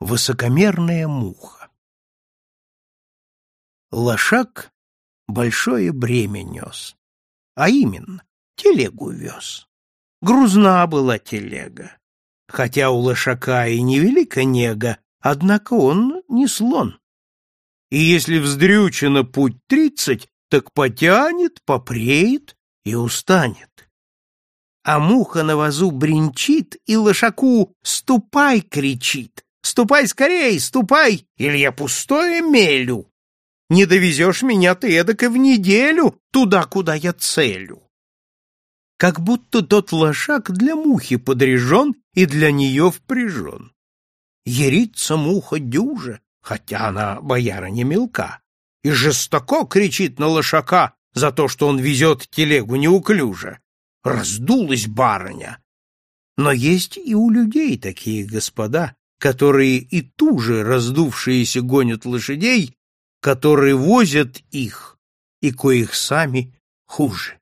высокомерная муха. Лошак большое бремя нес, а именно телегу вез. Грузна была телега. Хотя у лошака и невелика нега, однако он не слон. И если вздрючено путь тридцать, так потянет, попреет и устанет. А муха на вазу бренчит и лошаку «ступай!» кричит, Ступай скорей, ступай, или я пустое мелю. Не довезешь меня ты эдак и в неделю туда, куда я целю. Как будто тот лошак для мухи подряжен и для нее впряжен. Ерится муха дюжа, хотя она бояра не мелка, и жестоко кричит на лошака за то, что он везет телегу неуклюже. Раздулась барыня. Но есть и у людей такие господа, которые и ту же раздувшиеся гонят лошадей, которые возят их, и коих сами хуже.